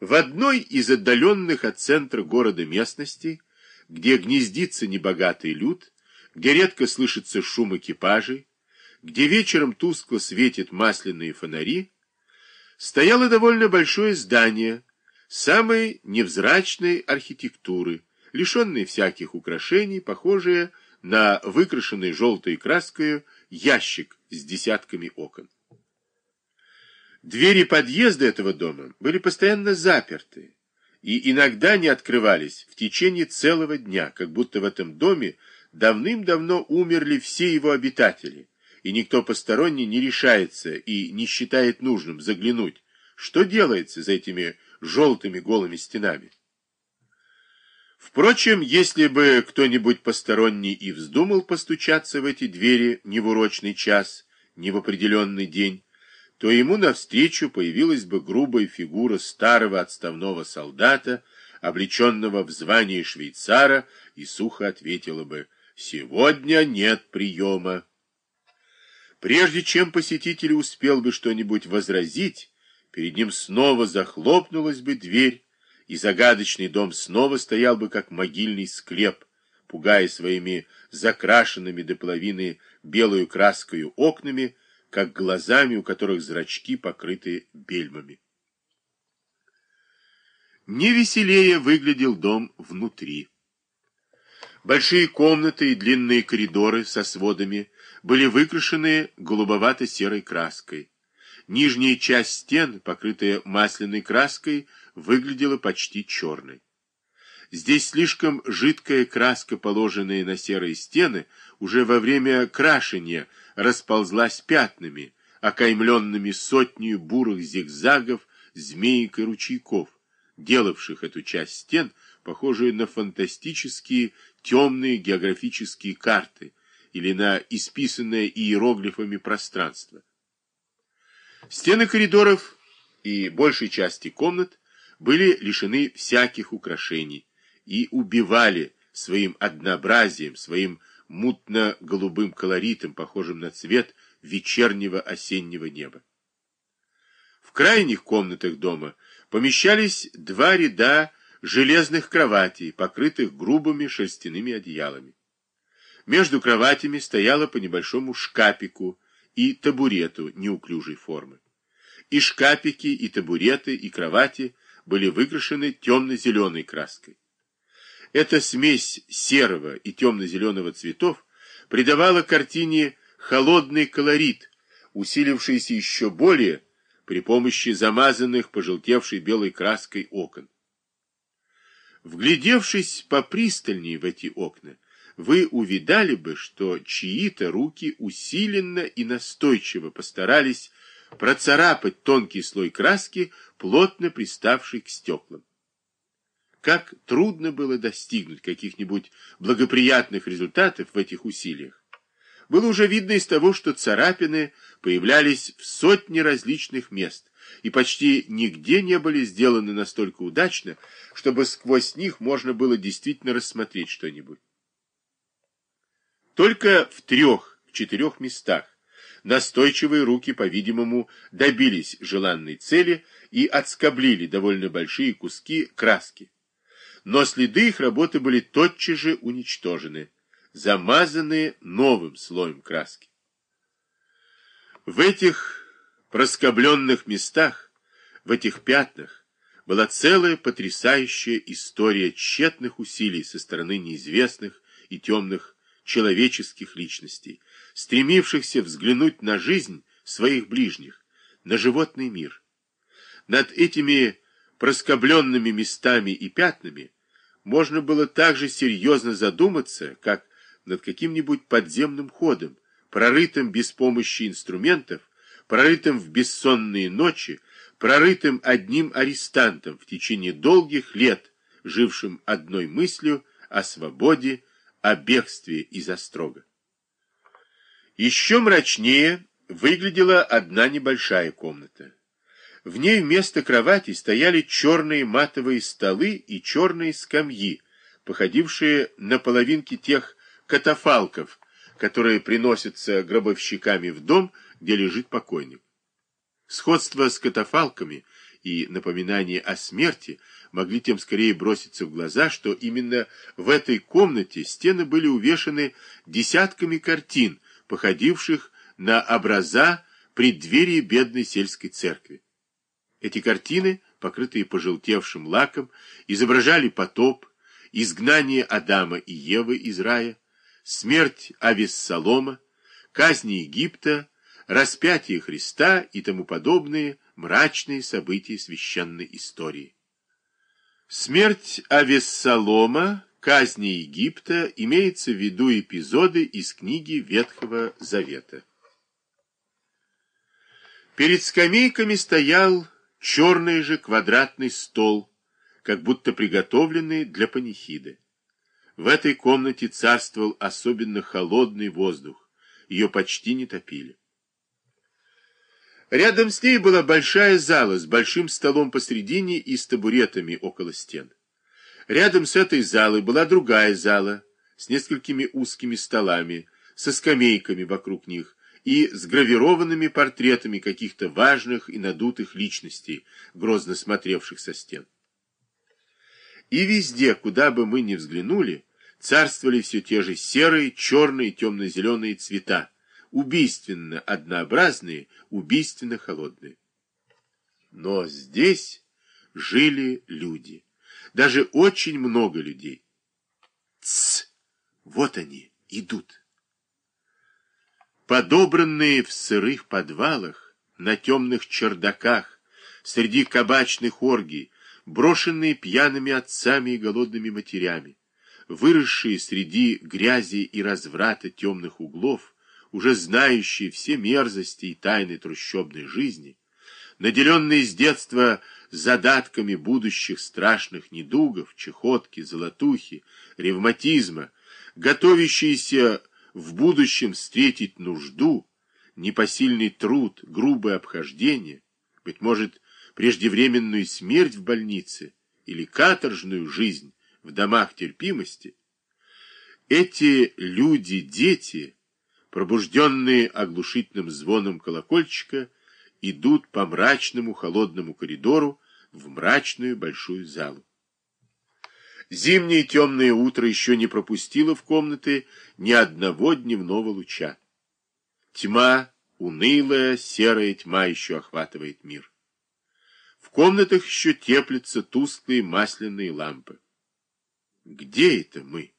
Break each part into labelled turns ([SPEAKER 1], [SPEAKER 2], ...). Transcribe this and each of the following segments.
[SPEAKER 1] В одной из отдаленных от центра города местностей, где гнездится небогатый люд, где редко слышится шум экипажей, где вечером тускло светят масляные фонари, стояло довольно большое здание самой невзрачной архитектуры, лишенное всяких украшений, похожее на выкрашенный желтой краской ящик с десятками окон. Двери подъезда этого дома были постоянно заперты и иногда не открывались в течение целого дня, как будто в этом доме давным-давно умерли все его обитатели, и никто посторонний не решается и не считает нужным заглянуть, что делается за этими желтыми голыми стенами. Впрочем, если бы кто-нибудь посторонний и вздумал постучаться в эти двери не в урочный час, не в определенный день, то ему навстречу появилась бы грубая фигура старого отставного солдата, облеченного в звание швейцара, и сухо ответила бы «Сегодня нет приема». Прежде чем посетитель успел бы что-нибудь возразить, перед ним снова захлопнулась бы дверь, и загадочный дом снова стоял бы, как могильный склеп, пугая своими закрашенными до половины белую краскою окнами, как глазами, у которых зрачки покрыты бельмами. Не веселее выглядел дом внутри. Большие комнаты и длинные коридоры со сводами были выкрашены голубовато-серой краской. Нижняя часть стен, покрытая масляной краской, выглядела почти черной. Здесь слишком жидкая краска, положенная на серые стены, уже во время крашения расползлась пятнами, окаймленными сотней бурых зигзагов, змеек и ручейков, делавших эту часть стен, похожую на фантастические темные географические карты или на исписанное иероглифами пространство. Стены коридоров и большей части комнат были лишены всяких украшений и убивали своим однообразием, своим мутно-голубым колоритом, похожим на цвет вечернего осеннего неба. В крайних комнатах дома помещались два ряда железных кроватей, покрытых грубыми шерстяными одеялами. Между кроватями стояло по небольшому шкапику и табурету неуклюжей формы. И шкапики, и табуреты, и кровати были выкрашены темно-зеленой краской. Эта смесь серого и темно-зеленого цветов придавала картине холодный колорит, усилившийся еще более при помощи замазанных пожелтевшей белой краской окон. Вглядевшись попристальнее в эти окна, вы увидали бы, что чьи-то руки усиленно и настойчиво постарались процарапать тонкий слой краски, плотно приставший к стеклам. Как трудно было достигнуть каких-нибудь благоприятных результатов в этих усилиях. Было уже видно из того, что царапины появлялись в сотни различных мест и почти нигде не были сделаны настолько удачно, чтобы сквозь них можно было действительно рассмотреть что-нибудь. Только в трех-четырех местах настойчивые руки, по-видимому, добились желанной цели и отскоблили довольно большие куски краски но следы их работы были тотчас же уничтожены, замазанные новым слоем краски. В этих проскобленных местах, в этих пятнах, была целая потрясающая история тщетных усилий со стороны неизвестных и темных человеческих личностей, стремившихся взглянуть на жизнь своих ближних, на животный мир. Над этими проскобленными местами и пятнами можно было так же серьезно задуматься, как над каким-нибудь подземным ходом, прорытым без помощи инструментов, прорытым в бессонные ночи, прорытым одним арестантом в течение долгих лет, жившим одной мыслью о свободе, о бегстве из острога. Еще мрачнее выглядела одна небольшая комната. В ней вместо кровати стояли черные матовые столы и черные скамьи, походившие на половинки тех катафалков, которые приносятся гробовщиками в дом, где лежит покойник. Сходство с катафалками и напоминание о смерти могли тем скорее броситься в глаза, что именно в этой комнате стены были увешаны десятками картин, походивших на образа преддверии бедной сельской церкви. Эти картины, покрытые пожелтевшим лаком, изображали потоп, изгнание Адама и Евы из рая, смерть Авессалома, казни Египта, распятие Христа и тому подобные мрачные события священной истории. Смерть Авессалома, казни Египта имеется в виду эпизоды из книги Ветхого Завета. Перед скамейками стоял черный же квадратный стол, как будто приготовленный для панихиды. В этой комнате царствовал особенно холодный воздух, ее почти не топили. Рядом с ней была большая зала с большим столом посредине и с табуретами около стен. Рядом с этой залой была другая зала с несколькими узкими столами, со скамейками вокруг них и с гравированными портретами каких-то важных и надутых личностей, грозно смотревших со стен. И везде, куда бы мы ни взглянули, царствовали все те же серые, черные, темно-зеленые цвета, убийственно однообразные, убийственно холодные. Но здесь жили люди, даже очень много людей. Тсс! Вот они, идут. Подобранные в сырых подвалах, на темных чердаках, среди кабачных оргий, брошенные пьяными отцами и голодными матерями, выросшие среди грязи и разврата темных углов, уже знающие все мерзости и тайны трущобной жизни, наделенные с детства задатками будущих страшных недугов, чехотки, золотухи, ревматизма, готовящиеся в будущем встретить нужду, непосильный труд, грубое обхождение, быть может, преждевременную смерть в больнице или каторжную жизнь в домах терпимости, эти люди-дети – пробужденные оглушительным звоном колокольчика, идут по мрачному холодному коридору в мрачную большую залу. Зимнее темное утро еще не пропустило в комнаты ни одного дневного луча. Тьма, унылая, серая тьма еще охватывает мир. В комнатах еще теплятся тусклые масляные лампы. Где это мы?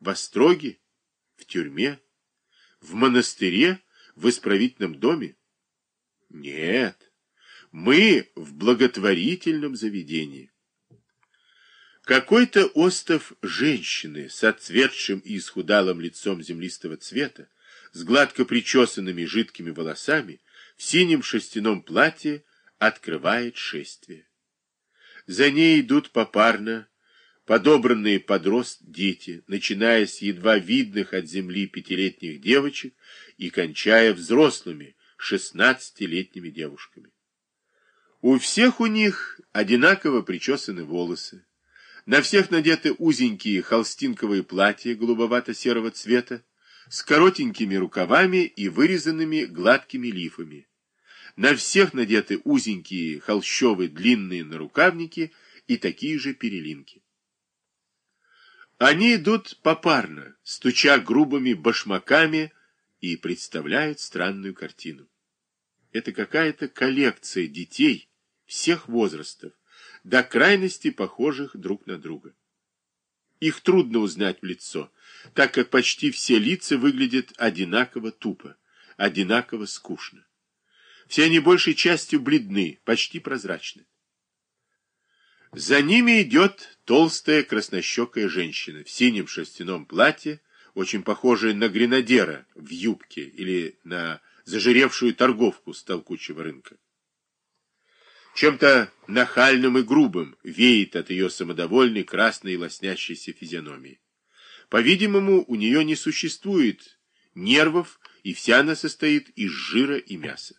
[SPEAKER 1] В Остроге? В тюрьме? В монастыре? В исправительном доме? Нет, мы в благотворительном заведении. Какой-то остов женщины с отцветшим и исхудалым лицом землистого цвета, с гладко причесанными жидкими волосами, в синем шерстяном платье открывает шествие. За ней идут попарно подобранные под рост дети, начиная с едва видных от земли пятилетних девочек и кончая взрослыми шестнадцатилетними девушками. У всех у них одинаково причесаны волосы, на всех надеты узенькие холстинковые платья голубовато-серого цвета с коротенькими рукавами и вырезанными гладкими лифами. На всех надеты узенькие холщовые длинные нарукавники и такие же перелинки. Они идут попарно, стуча грубыми башмаками, и представляют странную картину. Это какая-то коллекция детей всех возрастов, до крайности похожих друг на друга. Их трудно узнать в лицо, так как почти все лица выглядят одинаково тупо, одинаково скучно. Все они большей частью бледны, почти прозрачны. За ними идет толстая краснощекая женщина в синем шерстяном платье, очень похожая на гренадера в юбке или на зажиревшую торговку с толкучего рынка. Чем-то нахальным и грубым веет от ее самодовольной красной лоснящейся физиономии. По-видимому, у нее не существует нервов, и вся она состоит из жира и мяса.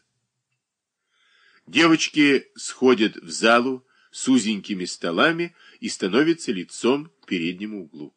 [SPEAKER 1] Девочки сходят в залу, с узенькими столами и становится лицом к переднему углу.